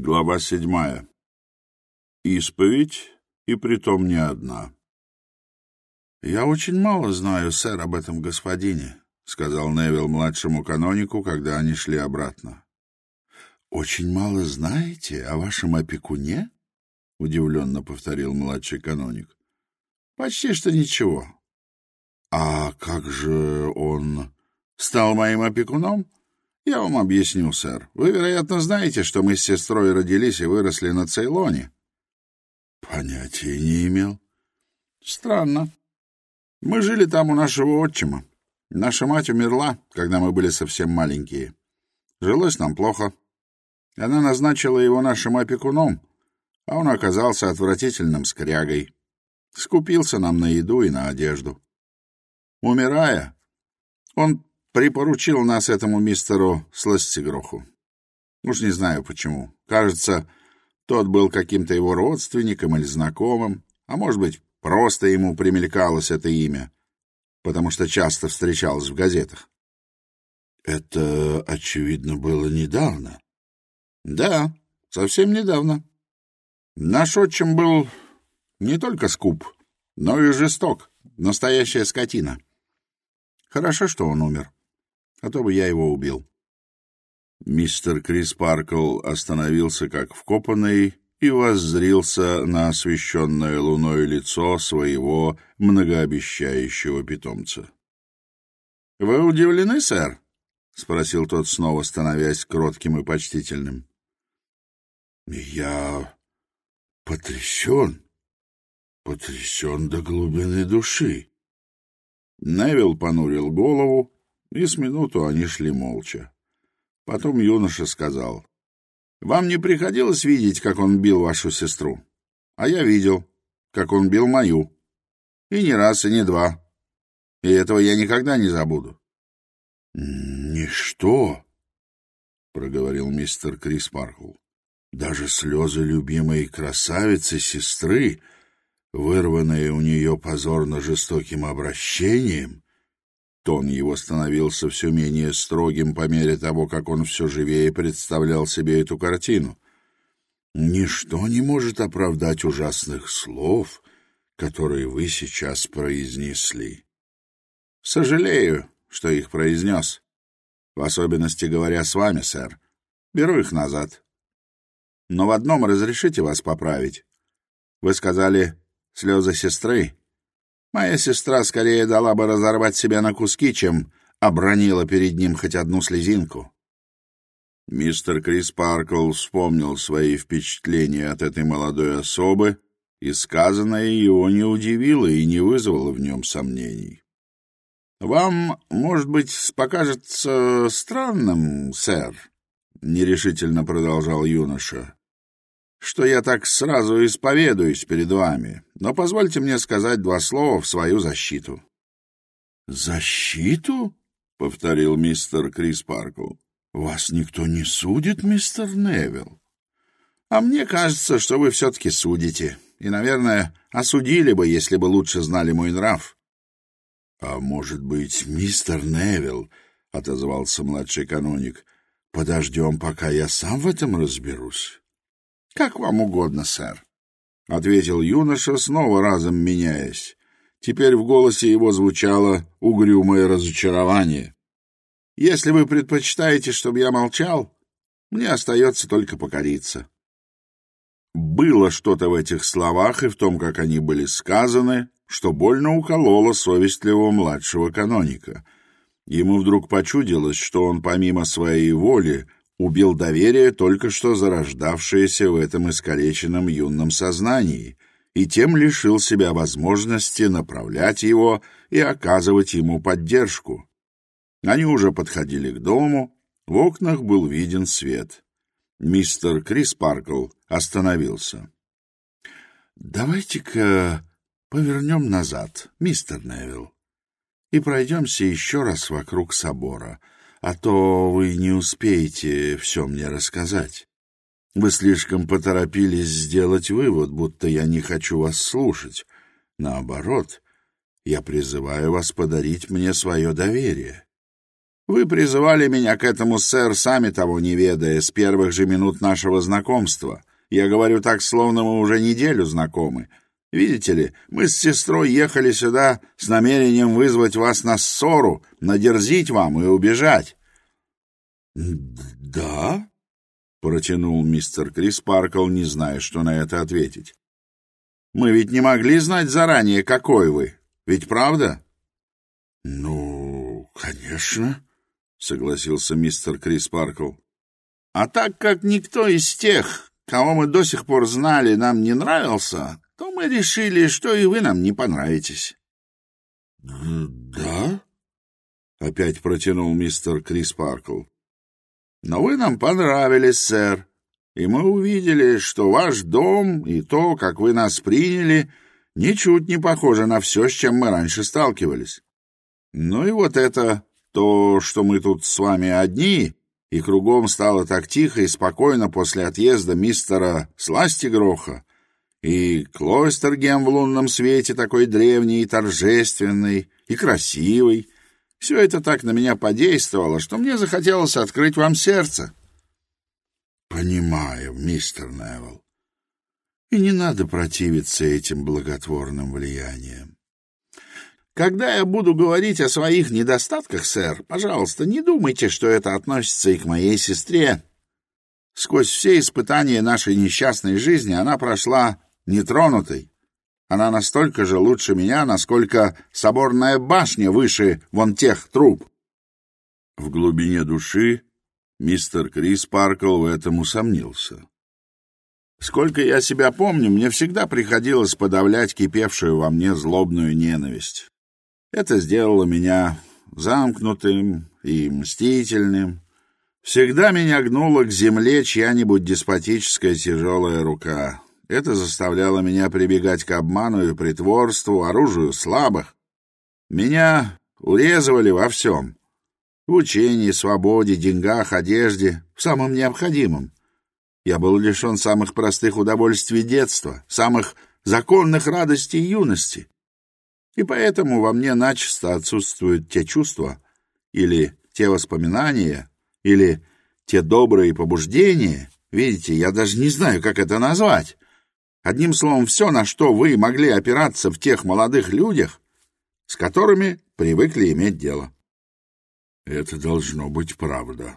глава 7. Исповедь, и притом не одна. «Я очень мало знаю, сэр, об этом господине», — сказал Невилл младшему канонику, когда они шли обратно. «Очень мало знаете о вашем опекуне?» — удивленно повторил младший каноник. «Почти что ничего». «А как же он стал моим опекуном?» Я вам объясню, сэр. Вы, вероятно, знаете, что мы с сестрой родились и выросли на Цейлоне. Понятия не имел. Странно. Мы жили там у нашего отчима. Наша мать умерла, когда мы были совсем маленькие. Жилось нам плохо. Она назначила его нашим опекуном, а он оказался отвратительным скрягой. Скупился нам на еду и на одежду. Умирая, он Припоручил нас этому мистеру Сластигроху. Уж не знаю почему. Кажется, тот был каким-то его родственником или знакомым, а может быть, просто ему примелькалось это имя, потому что часто встречалось в газетах. Это, очевидно, было недавно. Да, совсем недавно. Наш отчим был не только скуп, но и жесток, настоящая скотина. Хорошо, что он умер а то бы я его убил. Мистер Крис Паркл остановился как вкопанный и воззрился на освещенное луной лицо своего многообещающего питомца. — Вы удивлены, сэр? — спросил тот, снова становясь кротким и почтительным. — Я потрясен, потрясен до глубины души. Невил понурил голову и с минуту они шли молча. Потом юноша сказал, «Вам не приходилось видеть, как он бил вашу сестру? А я видел, как он бил мою. И не раз, и не два. И этого я никогда не забуду». «Ничто», — проговорил мистер Крис Маркл. Тон его становился все менее строгим по мере того, как он все живее представлял себе эту картину. «Ничто не может оправдать ужасных слов, которые вы сейчас произнесли». «Сожалею, что их произнес. В особенности говоря с вами, сэр. Беру их назад. Но в одном разрешите вас поправить. Вы сказали «слезы сестры», Моя сестра скорее дала бы разорвать себя на куски, чем обронила перед ним хоть одну слезинку. Мистер Крис Паркл вспомнил свои впечатления от этой молодой особы, и сказанное его не удивило и не вызвало в нем сомнений. «Вам, может быть, покажется что я так сразу исповедуюсь перед вами, но позвольте мне сказать два слова в свою защиту». «Защиту?» — повторил мистер Крис Паркл. «Вас никто не судит, мистер Невилл?» «А мне кажется, что вы все-таки судите. И, наверное, осудили бы, если бы лучше знали мой нрав». «А может быть, мистер Невилл?» — отозвался младший каноник. «Подождем, пока я сам в этом разберусь». Как вам угодно, сэр, — ответил юноша, снова разом меняясь. Теперь в голосе его звучало угрюмое разочарование. «Если вы предпочитаете, чтобы я молчал, мне остается только покориться». Было что-то в этих словах и в том, как они были сказаны, что больно укололо совестливого младшего каноника. Ему вдруг почудилось, что он помимо своей воли — убил доверие только что зарождавшееся в этом искалеченном юном сознании, и тем лишил себя возможности направлять его и оказывать ему поддержку. Они уже подходили к дому, в окнах был виден свет. Мистер крис Криспаркл остановился. «Давайте-ка повернем назад, мистер Невилл, и пройдемся еще раз вокруг собора», а то вы не успеете все мне рассказать. Вы слишком поторопились сделать вывод, будто я не хочу вас слушать. Наоборот, я призываю вас подарить мне свое доверие. Вы призывали меня к этому, сэр, сами того не ведая, с первых же минут нашего знакомства. Я говорю так, словно мы уже неделю знакомы, Видите ли, мы с сестрой ехали сюда с намерением вызвать вас на ссору, надерзить вам и убежать. — Да? — протянул мистер Крис Паркл, не зная, что на это ответить. — Мы ведь не могли знать заранее, какой вы. Ведь правда? — Ну, конечно, — согласился мистер Крис Паркл. — А так как никто из тех, кого мы решили, что и вы нам не понравитесь». «Да?» — опять протянул мистер Крис Паркл. «Но вы нам понравились, сэр, и мы увидели, что ваш дом и то, как вы нас приняли, ничуть не похоже на все, с чем мы раньше сталкивались. Ну и вот это, то, что мы тут с вами одни, и кругом стало так тихо и спокойно после отъезда мистера Сластигроха, и клойстер Гем в лунном свете такой древний и торжественный, и красивый. Все это так на меня подействовало, что мне захотелось открыть вам сердце. Понимаю, мистер Невилл. И не надо противиться этим благотворным влияниям. Когда я буду говорить о своих недостатках, сэр, пожалуйста, не думайте, что это относится и к моей сестре. Сквозь все испытания нашей несчастной жизни она прошла Нетронутой. Она настолько же лучше меня, насколько соборная башня выше вон тех труб. В глубине души мистер Крис Паркл в этом усомнился. Сколько я себя помню, мне всегда приходилось подавлять кипевшую во мне злобную ненависть. Это сделало меня замкнутым и мстительным. Всегда меня гнула к земле чья-нибудь деспотическая тяжелая рука. Это заставляло меня прибегать к обману и притворству, оружию слабых. Меня урезывали во всем. В учении, свободе, деньгах, одежде, в самом необходимом. Я был лишен самых простых удовольствий детства, самых законных радостей юности. И поэтому во мне начисто отсутствуют те чувства, или те воспоминания, или те добрые побуждения, видите, я даже не знаю, как это назвать, Одним словом, все, на что вы могли опираться в тех молодых людях, с которыми привыкли иметь дело. Это должно быть правда.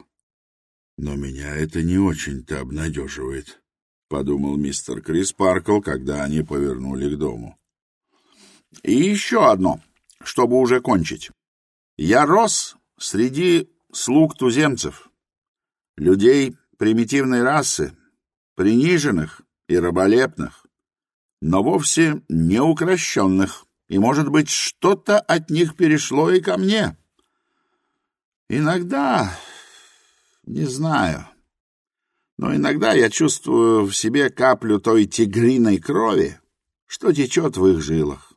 Но меня это не очень-то обнадеживает, — подумал мистер Крис Паркл, когда они повернули к дому. И еще одно, чтобы уже кончить. Я рос среди слуг туземцев, людей примитивной расы, приниженных, раболепных, но вовсе не неукрощенных, и, может быть, что-то от них перешло и ко мне. Иногда... не знаю... Но иногда я чувствую в себе каплю той тигриной крови, что течет в их жилах.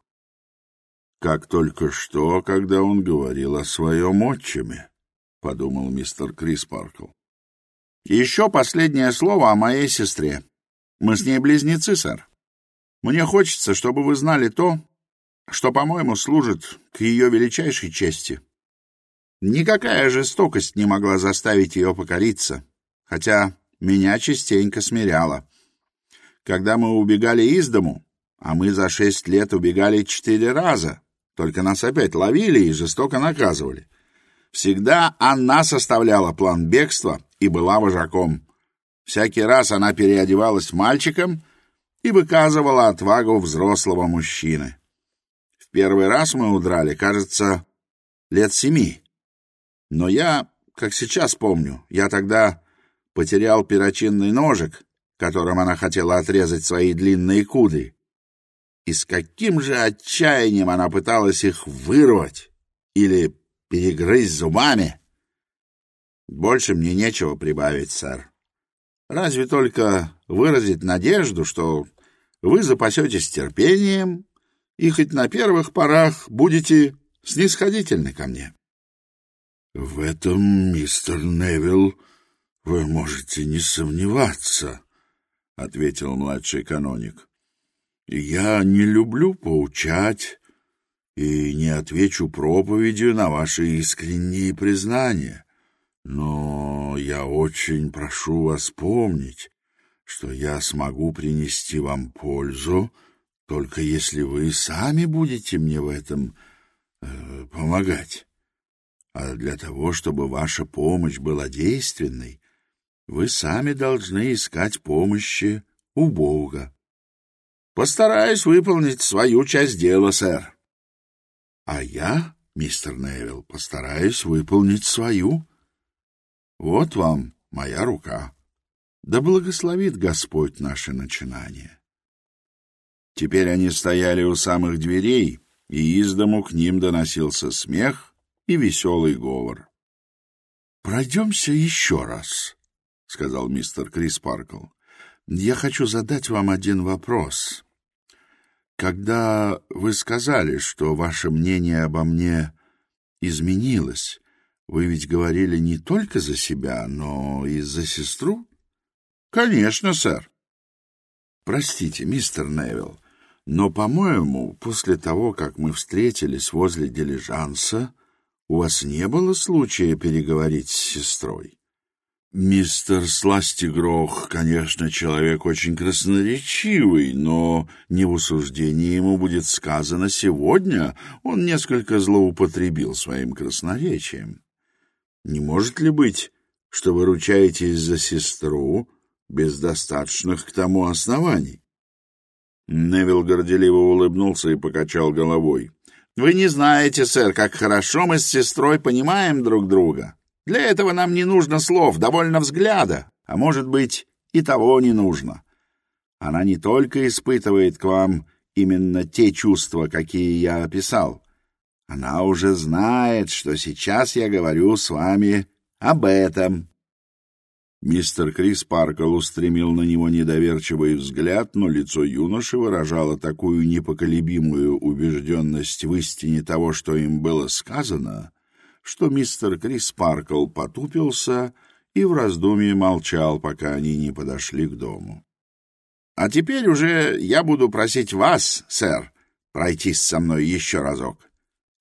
Как только что, когда он говорил о своем отчиме, — подумал мистер Криспаркл. Еще последнее слово о моей сестре. Мы с ней близнецы, сэр. Мне хочется, чтобы вы знали то, что, по-моему, служит к ее величайшей чести. Никакая жестокость не могла заставить ее покориться, хотя меня частенько смиряла. Когда мы убегали из дому, а мы за шесть лет убегали четыре раза, только нас опять ловили и жестоко наказывали. Всегда она составляла план бегства и была вожаком. Всякий раз она переодевалась мальчиком и выказывала отвагу взрослого мужчины. В первый раз мы удрали, кажется, лет семи. Но я, как сейчас помню, я тогда потерял перочинный ножик, которым она хотела отрезать свои длинные кудри. И с каким же отчаянием она пыталась их вырвать или перегрызть зубами. Больше мне нечего прибавить, сэр. Разве только выразить надежду, что вы запасетесь терпением и хоть на первых порах будете снисходительны ко мне. — В этом, мистер Невилл, вы можете не сомневаться, — ответил младший каноник. Я не люблю поучать и не отвечу проповедью на ваши искренние признания. Но я очень прошу вас помнить, что я смогу принести вам пользу, только если вы сами будете мне в этом э, помогать. А для того, чтобы ваша помощь была действенной, вы сами должны искать помощи у Бога. Постараюсь выполнить свою часть дела, сэр. А я, мистер Невилл, постараюсь выполнить свою Вот вам моя рука. Да благословит Господь наше начинание. Теперь они стояли у самых дверей, и из дому к ним доносился смех и веселый говор. «Пройдемся еще раз», — сказал мистер Крис Паркл. «Я хочу задать вам один вопрос. Когда вы сказали, что ваше мнение обо мне изменилось, Вы ведь говорили не только за себя, но и за сестру? Конечно, сэр. Простите, мистер Невилл, но, по-моему, после того, как мы встретились возле дилижанса, у вас не было случая переговорить с сестрой. Мистер Сластигрох, конечно, человек очень красноречивый, но не в усуждении ему будет сказано сегодня, он несколько злоупотребил своим красноречием. Не может ли быть, что вы ручаетесь за сестру без достаточных к тому оснований? Невил горделиво улыбнулся и покачал головой. «Вы не знаете, сэр, как хорошо мы с сестрой понимаем друг друга. Для этого нам не нужно слов, довольно взгляда, а может быть, и того не нужно. Она не только испытывает к вам именно те чувства, какие я описал, она уже знает, что сейчас я говорю с вами об этом. Мистер Крис Паркл устремил на него недоверчивый взгляд, но лицо юноши выражало такую непоколебимую убежденность в истине того, что им было сказано, что мистер Крис Паркл потупился и в раздумье молчал, пока они не подошли к дому. — А теперь уже я буду просить вас, сэр, пройтись со мной еще разок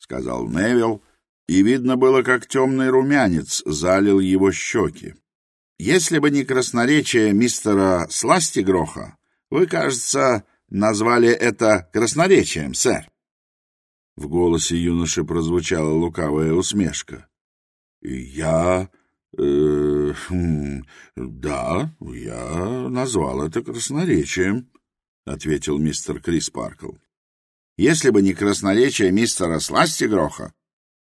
сказал Невилл, и видно было, как темный румянец залил его щеки. Если бы не красноречие мистера Сластигроха, вы, кажется, назвали это красноречием, сэр. В голосе юноши прозвучала лукавая усмешка. Я... Э, хм, да, я назвал это красноречием, ответил мистер Крис Паркл. Если бы не красноречие мистера Сластигроха,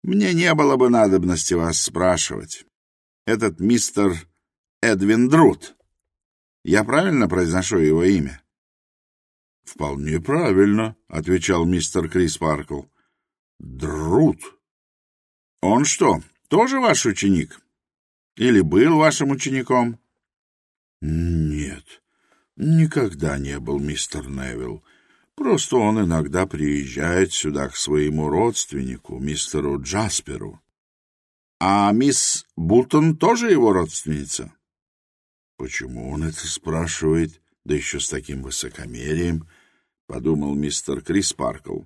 мне не было бы надобности вас спрашивать. Этот мистер Эдвин Друт. Я правильно произношу его имя? — Вполне правильно, — отвечал мистер Крис Паркл. — Друт. — Он что, тоже ваш ученик? Или был вашим учеником? — Нет, никогда не был, мистер Невилл. Просто он иногда приезжает сюда к своему родственнику, мистеру Джасперу. А мисс Бутон тоже его родственница? Почему он это спрашивает, да еще с таким высокомерием, подумал мистер Крис Паркл.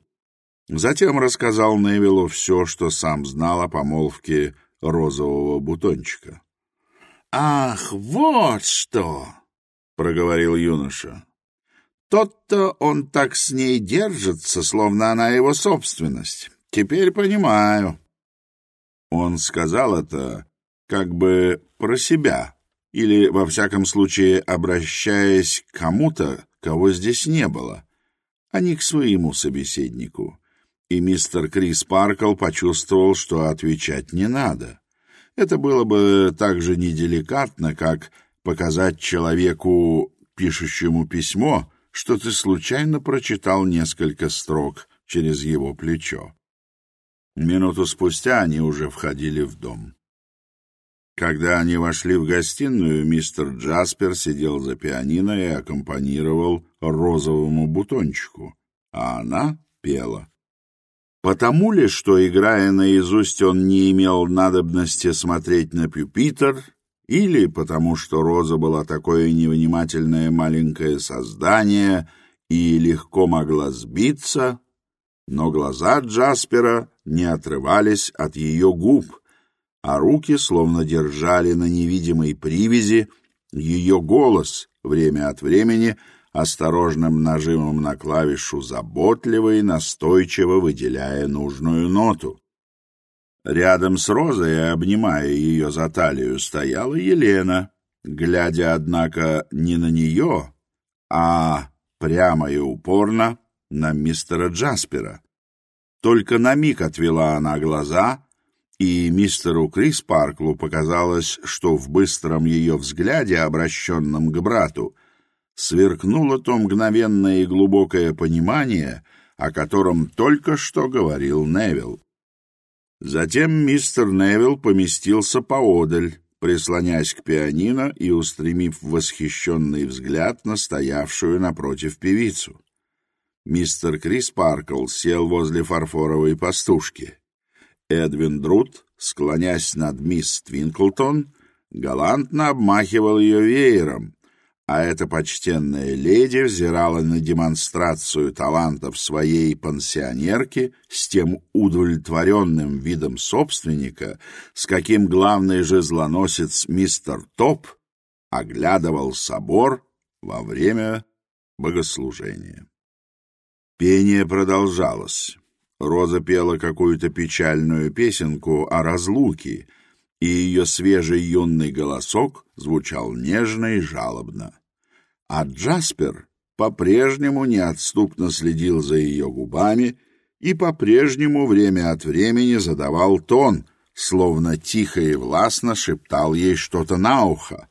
Затем рассказал Невилу все, что сам знал о помолвке розового бутончика. «Ах, вот что!» — проговорил юноша. Тот-то он так с ней держится, словно она его собственность. Теперь понимаю. Он сказал это как бы про себя, или, во всяком случае, обращаясь к кому-то, кого здесь не было, а не к своему собеседнику. И мистер Крис Паркл почувствовал, что отвечать не надо. Это было бы так же неделикатно, как показать человеку, пишущему письмо, что ты случайно прочитал несколько строк через его плечо. Минуту спустя они уже входили в дом. Когда они вошли в гостиную, мистер Джаспер сидел за пианино и аккомпанировал розовому бутончику, а она пела. Потому ли, что, играя наизусть, он не имел надобности смотреть на пюпитр, или потому что Роза была такое невнимательное маленькое создание и легко могла сбиться, но глаза Джаспера не отрывались от ее губ, а руки словно держали на невидимой привязи ее голос время от времени осторожным нажимом на клавишу заботливо и настойчиво выделяя нужную ноту. Рядом с Розой, обнимая ее за талию, стояла Елена, глядя, однако, не на нее, а прямо и упорно на мистера Джаспера. Только на миг отвела она глаза, и мистеру Крис Парклу показалось, что в быстром ее взгляде, обращенном к брату, сверкнуло то мгновенное и глубокое понимание, о котором только что говорил Невилл. Затем мистер Невилл поместился поодаль, прислонясь к пианино и устремив восхищенный взгляд на стоявшую напротив певицу. Мистер Крис Паркл сел возле фарфоровой пастушки. Эдвин Друт, склонясь над мисс Твинклтон, галантно обмахивал ее веером, а эта почтенная леди взирала на демонстрацию талантов своей пансионерки с тем удовлетворенным видом собственника, с каким главный же злоносец мистер Топ оглядывал собор во время богослужения. Пение продолжалось. Роза пела какую-то печальную песенку о разлуке, и ее свежий юный голосок звучал нежно и жалобно. А Джаспер по-прежнему неотступно следил за ее губами и по-прежнему время от времени задавал тон, словно тихо и властно шептал ей что-то на ухо,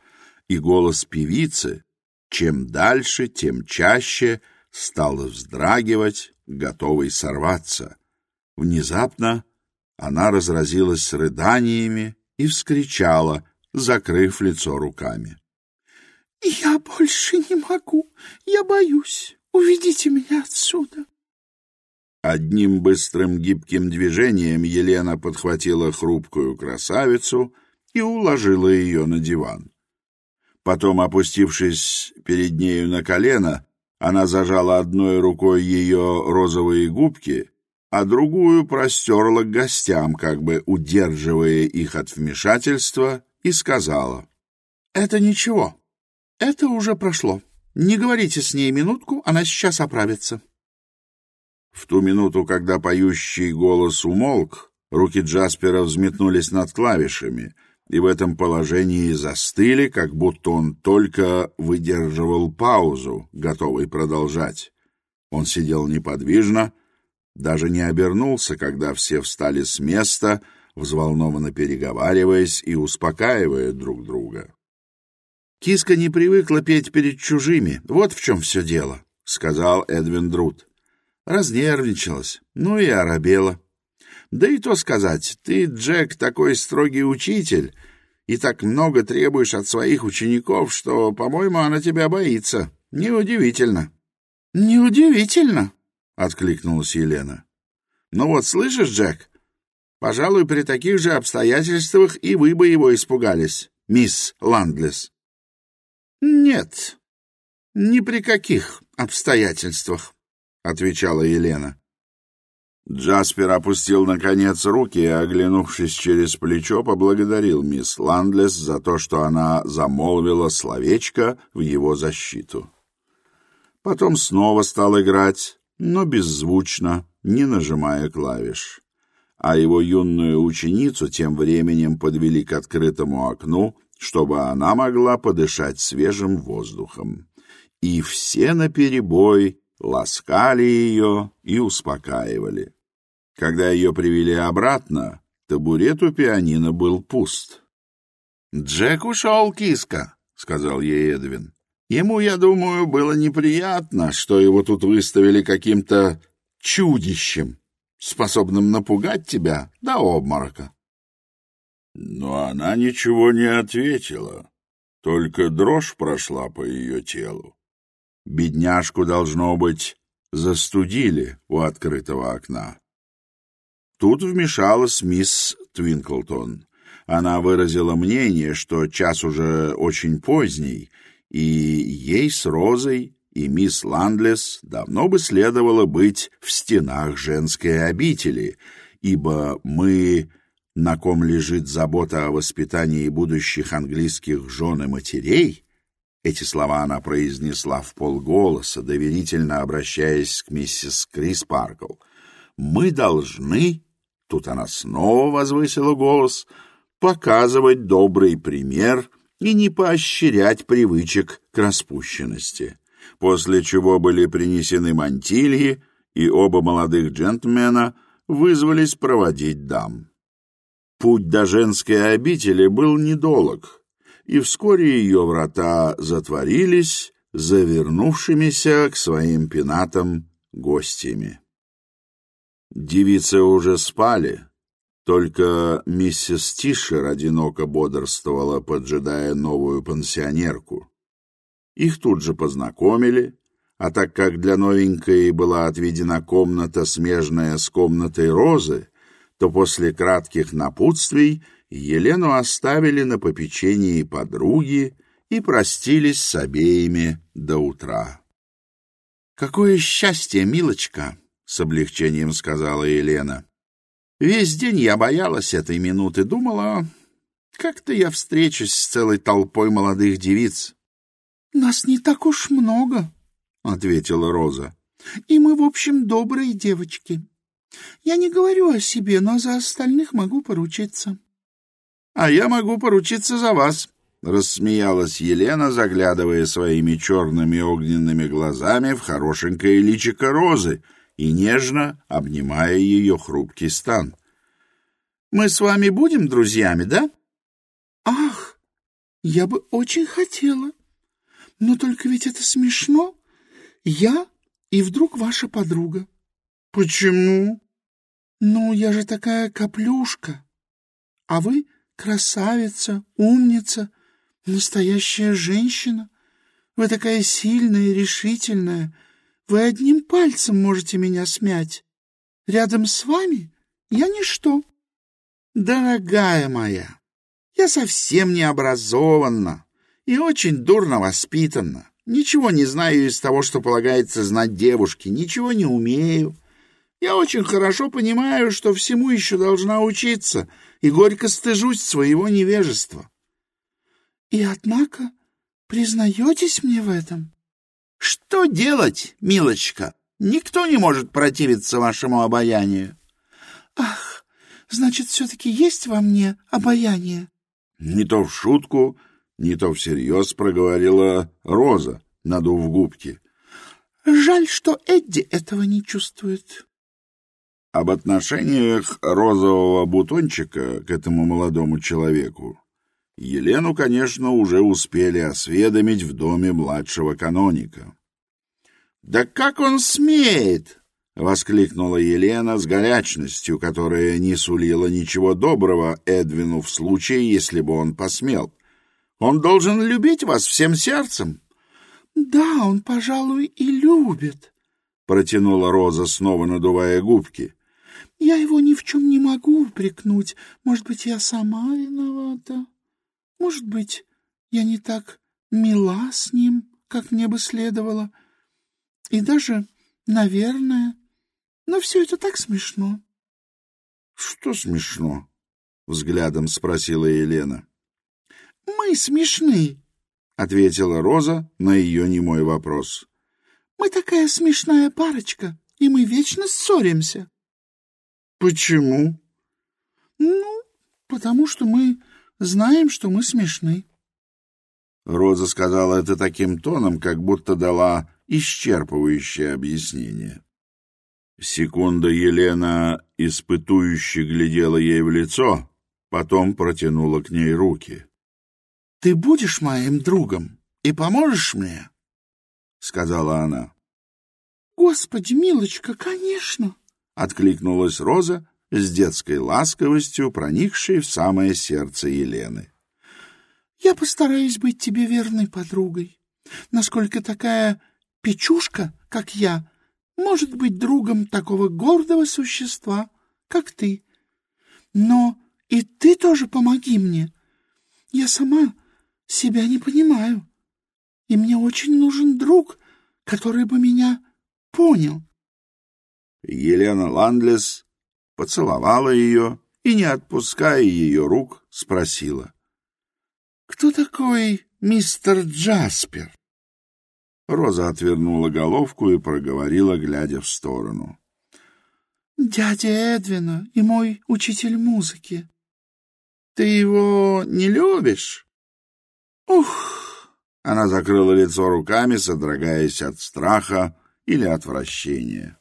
и голос певицы, чем дальше, тем чаще, стал вздрагивать, готовый сорваться. Внезапно она разразилась рыданиями, и вскричала, закрыв лицо руками. «Я больше не могу. Я боюсь. Уведите меня отсюда». Одним быстрым гибким движением Елена подхватила хрупкую красавицу и уложила ее на диван. Потом, опустившись перед нею на колено, она зажала одной рукой ее розовые губки, а другую простерла к гостям, как бы удерживая их от вмешательства, и сказала, «Это ничего, это уже прошло. Не говорите с ней минутку, она сейчас оправится». В ту минуту, когда поющий голос умолк, руки Джаспера взметнулись над клавишами, и в этом положении застыли, как будто он только выдерживал паузу, готовый продолжать. Он сидел неподвижно, Даже не обернулся, когда все встали с места, взволнованно переговариваясь и успокаивая друг друга. «Киска не привыкла петь перед чужими, вот в чем все дело», — сказал Эдвин Друт. Разнервничалась, ну и оробела. «Да и то сказать, ты, Джек, такой строгий учитель и так много требуешь от своих учеников, что, по-моему, она тебя боится. Неудивительно». «Неудивительно», откликнулась Елена. «Ну вот, слышишь, Джек? Пожалуй, при таких же обстоятельствах и вы бы его испугались, мисс Ландлес». «Нет, ни при каких обстоятельствах», — отвечала Елена. Джаспер опустил, наконец, руки и, оглянувшись через плечо, поблагодарил мисс Ландлес за то, что она замолвила словечко в его защиту. Потом снова стал играть, но беззвучно, не нажимая клавиш. А его юную ученицу тем временем подвели к открытому окну, чтобы она могла подышать свежим воздухом. И все наперебой ласкали ее и успокаивали. Когда ее привели обратно, табурет у пианино был пуст. «Джек ушел, киска», — сказал ей Эдвин. Ему, я думаю, было неприятно, что его тут выставили каким-то чудищем, способным напугать тебя до обморока. Но она ничего не ответила, только дрожь прошла по ее телу. Бедняжку, должно быть, застудили у открытого окна. Тут вмешалась мисс Твинклтон. Она выразила мнение, что час уже очень поздний — и ей с Розой и мисс Ландлес давно бы следовало быть в стенах женской обители, ибо мы, на ком лежит забота о воспитании будущих английских жен и матерей, эти слова она произнесла в полголоса, доверительно обращаясь к миссис Крис Паркл. «Мы должны...» Тут она снова возвысила голос — показывать добрый пример и не поощрять привычек к распущенности. После чего были принесены мантильи, и оба молодых джентльмена вызвались проводить дам. Путь до женской обители был недолог, и вскоре ее врата затворились, завернувшимися к своим пенатам гостями. Девицы уже спали, только миссис Тишер одиноко бодрствовала, поджидая новую пансионерку. Их тут же познакомили, а так как для новенькой была отведена комната, смежная с комнатой Розы, то после кратких напутствий Елену оставили на попечении подруги и простились с обеими до утра. «Какое счастье, милочка!» — с облегчением сказала Елена. Весь день я боялась этой минуты, думала, как-то я встречусь с целой толпой молодых девиц. — Нас не так уж много, — ответила Роза. — И мы, в общем, добрые девочки. Я не говорю о себе, но за остальных могу поручиться. — А я могу поручиться за вас, — рассмеялась Елена, заглядывая своими черными огненными глазами в хорошенькое личико Розы — и нежно обнимая ее хрупкий стан. «Мы с вами будем друзьями, да?» «Ах, я бы очень хотела. Но только ведь это смешно. Я и вдруг ваша подруга». «Почему?» «Ну, я же такая каплюшка. А вы красавица, умница, настоящая женщина. Вы такая сильная и решительная». вы одним пальцем можете меня смять. Рядом с вами я ничто. Дорогая моя, я совсем не образованна и очень дурно воспитанна. Ничего не знаю из того, что полагается знать девушке, ничего не умею. Я очень хорошо понимаю, что всему еще должна учиться, и горько стыжусь своего невежества. И однако признаетесь мне в этом? Что делать, милочка? Никто не может противиться вашему обаянию. Ах, значит, все-таки есть во мне обаяние? Не то в шутку, не то всерьез проговорила Роза, надув губки. Жаль, что Эдди этого не чувствует. Об отношениях розового бутончика к этому молодому человеку Елену, конечно, уже успели осведомить в доме младшего каноника. «Да как он смеет!» — воскликнула Елена с горячностью, которая не сулила ничего доброго Эдвину в случае, если бы он посмел. «Он должен любить вас всем сердцем». «Да, он, пожалуй, и любит», — протянула Роза, снова надувая губки. «Я его ни в чем не могу упрекнуть. Может быть, я сама виновата?» Может быть, я не так мила с ним, как мне бы следовало, и даже, наверное, но все это так смешно. — Что смешно? — взглядом спросила Елена. — Мы смешны, — ответила Роза на ее немой вопрос. — Мы такая смешная парочка, и мы вечно ссоримся. — Почему? — Ну, потому что мы Знаем, что мы смешны». Роза сказала это таким тоном, как будто дала исчерпывающее объяснение. Секунда Елена испытующе глядела ей в лицо, потом протянула к ней руки. — Ты будешь моим другом и поможешь мне? — сказала она. — Господи, милочка, конечно! — откликнулась Роза с детской ласковостью, проникшей в самое сердце Елены. «Я постараюсь быть тебе верной подругой. Насколько такая печушка, как я, может быть другом такого гордого существа, как ты. Но и ты тоже помоги мне. Я сама себя не понимаю, и мне очень нужен друг, который бы меня понял». Елена Ландлес поцеловала ее и, не отпуская ее рук, спросила. — Кто такой мистер Джаспер? Роза отвернула головку и проговорила, глядя в сторону. — Дядя Эдвина и мой учитель музыки. — Ты его не любишь? — Ух! Она закрыла лицо руками, содрогаясь от страха или отвращения. —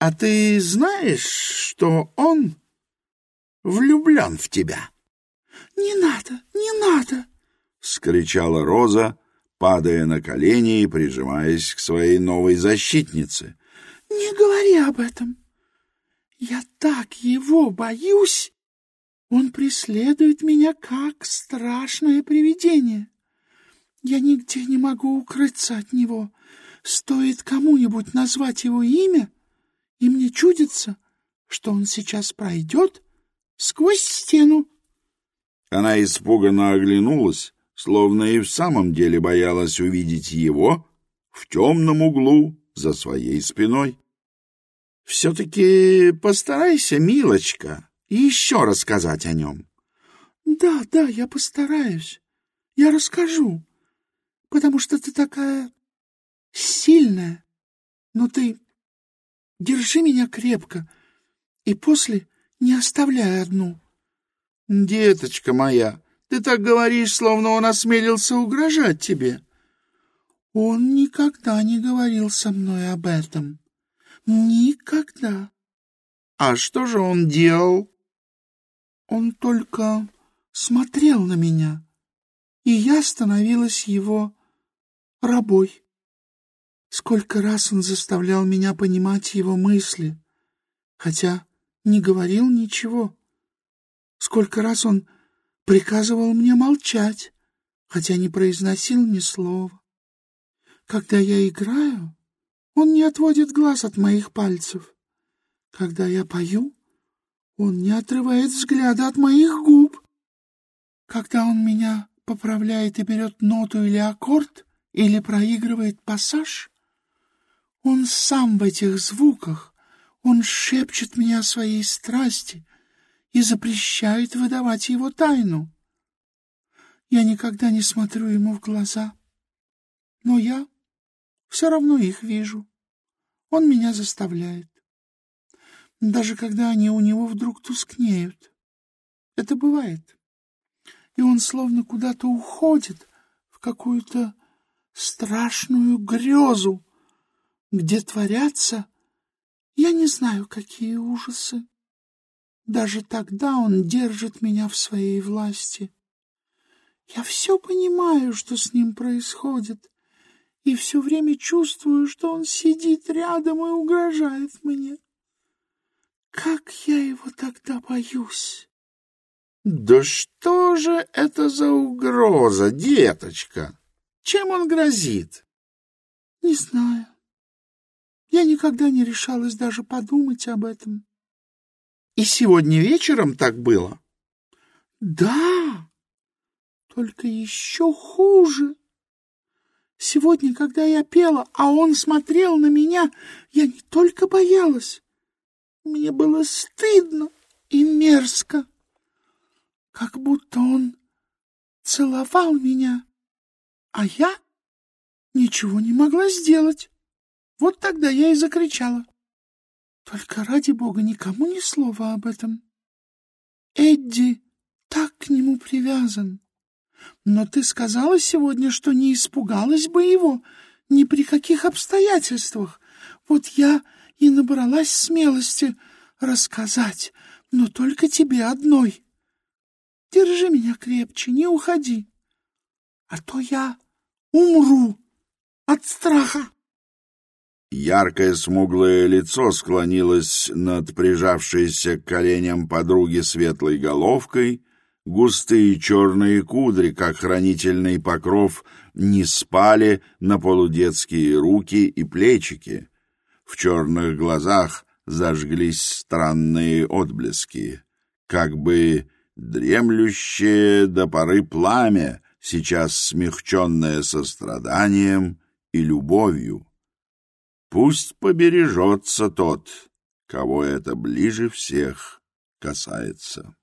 А ты знаешь, что он влюблен в тебя? — Не надо, не надо! — вскричала Роза, падая на колени и прижимаясь к своей новой защитнице. — Не говори об этом. Я так его боюсь. Он преследует меня, как страшное привидение. Я нигде не могу укрыться от него. и мне чудится, что он сейчас пройдет сквозь стену. Она испуганно оглянулась, словно и в самом деле боялась увидеть его в темном углу за своей спиной. — Все-таки постарайся, милочка, еще рассказать о нем. — Да, да, я постараюсь. Я расскажу, потому что ты такая сильная, но ты Держи меня крепко и после не оставляй одну. Деточка моя, ты так говоришь, словно он осмелился угрожать тебе. Он никогда не говорил со мной об этом. Никогда. А что же он делал? Он только смотрел на меня, и я становилась его рабой. Сколько раз он заставлял меня понимать его мысли, хотя не говорил ничего. Сколько раз он приказывал мне молчать, хотя не произносил ни слова. Когда я играю, он не отводит глаз от моих пальцев. Когда я пою, он не отрывает взгляда от моих губ. Когда он меня поправляет и берет ноту или аккорд, или проигрывает пассаж, он сам в этих звуках, он шепчет мне о своей страсти и запрещает выдавать его тайну. Я никогда не смотрю ему в глаза. Но я все равно их вижу. Он меня заставляет. Даже когда они у него вдруг тускнеют. Это бывает. И он словно куда-то уходит в какую-то страшную грезу. где творятся, я не знаю, какие ужасы. Даже тогда он держит меня в своей власти. Я все понимаю, что с ним происходит, и все время чувствую, что он сидит рядом и угрожает мне. Как я его тогда боюсь! Да что же Я никогда не решалась даже подумать об этом. — И сегодня вечером так было? — Да, только еще хуже. Сегодня, когда я пела, а он смотрел на меня, я не только боялась, мне было стыдно и мерзко, как будто он целовал меня, а я ничего не могла сделать. Вот тогда я и закричала. Только ради бога никому ни слова об этом. Эдди так к нему привязан. Но ты сказала сегодня, что не испугалась бы его ни при каких обстоятельствах. Вот я и набралась смелости рассказать, но только тебе одной. Держи меня крепче, не уходи, а то я умру от страха. Яркое смуглое лицо склонилось над прижавшейся к коленям подруги светлой головкой, густые черные кудри, как хранительный покров, не спали на полудетские руки и плечики. В черных глазах зажглись странные отблески, как бы дремлющее до поры пламя, сейчас смягченное состраданием и любовью. Пусть побережется тот, кого это ближе всех касается.